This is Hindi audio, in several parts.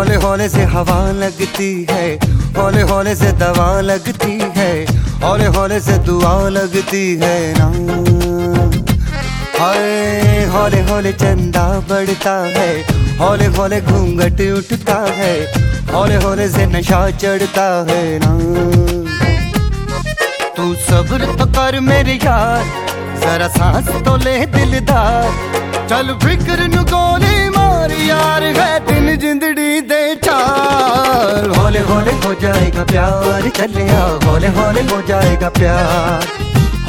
हौले हौले से हवा लगती है, हौले हौले से दवा लगती है, हौले हौले से दुआ लगती है ना। हाय, हौले हौले चंदा बढ़ता है, हौले हौले घूंघट उठता है, हौले हौले से नशा चढ़ता है ना। तू सब्र तो कर मेरे यार, जरा सांस तो ले दिलदार, चल फ़िक्र नु गोली मार यार, है जिंदड़ी दे चार। हौले हौले हो जाएगा प्यार चले आ हौले हौले हो जाएगा प्यार।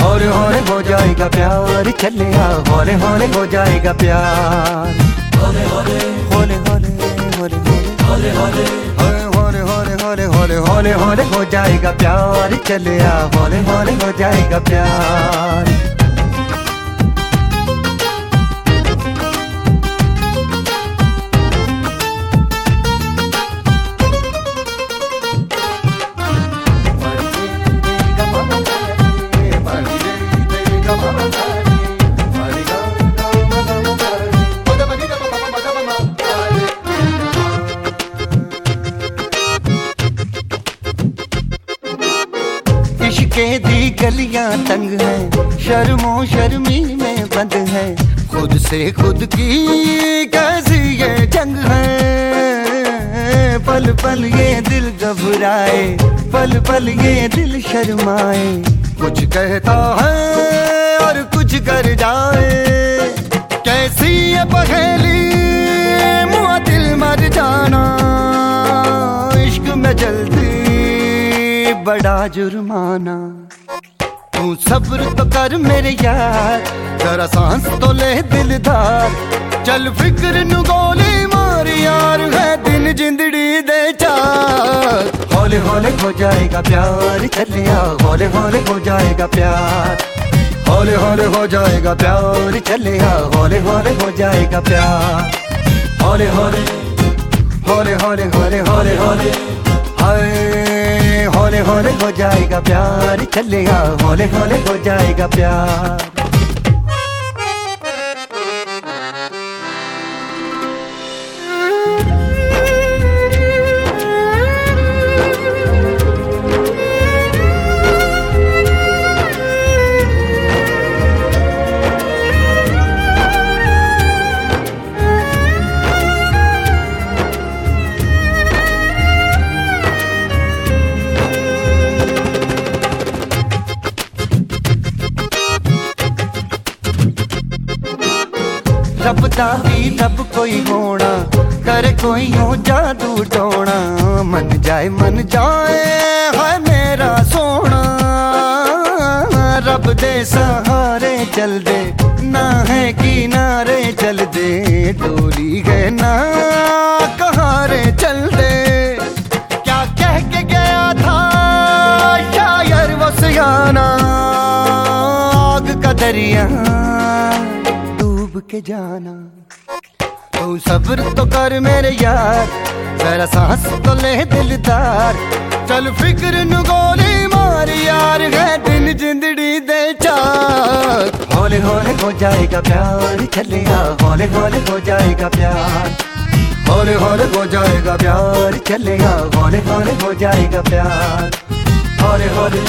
हौले हौले हो जाएगा प्यार चले आ हौले हौले हो जाएगा प्यार। हौले हौले हौले हौले हौले हौले हौले हौले हौले हौले हो जाएगा प्यार चले आ हौले हौले हो जाएगा प्यार। गलियाँ तंग है। शर्मो शर्मी में बंद है। खुद से खुद की कैसी ये जंग है। पल पल ये दिल घबराए, पल पल ये दिल शर्माए। कुछ कहता है और कुछ कर जाए। कैसी ये पहेली बड़ा जुर्माना। तू सब्र तो कर मेरे यार, जरा सांस तो ले दिलदार। चल फ़िक्र नु गोली मार यार, है दिन जिंदड़ी दे चार। हौले हौले हो जाएगा प्यार, चले आ हौले हौले हो जाएगा प्यार। हौले हौले हो जाएगा प्यार, चले आ हौले हौले हो जाएगा प्यार। हौले हौले हौले हौले हौले हौले हौले। हौले हौले हो जाएगा प्यार चलेगा हौले हौले हो जाएगा प्यार। रबता दा भी रब कोई होना कर कोई हो जादू टोना मन जाए मन जाए है मेरा सोना रब दे सहारे चल दे ना है किनारे चल दे डोरी गए ना कहारे चल दे क्या कह के गया था शायर वो सियाना आग का दरिया के जाना। तू सब्र तो कर मेरे यार, जरा सांस तो ले दिलदार। चल फ़िक्र नु गोली मार यार, है दिन जिंदड़ी दे चार। हौले हौले हो जाएगा प्यार चले आ हौले हौले हो जाएगा प्यार। हौले हौले हो जाएगा प्यार चले आ हौले हौले हो जाएगा प्यार। हौले हौले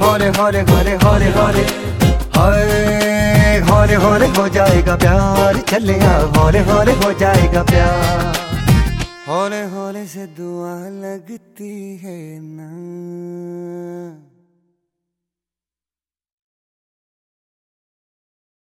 हौले हौले हौले हौले हौले। हौले हो जाएगा प्यार। चले आ हौले हौले हो जाएगा प्यार। हौले हौले से दुआ लगती है ना।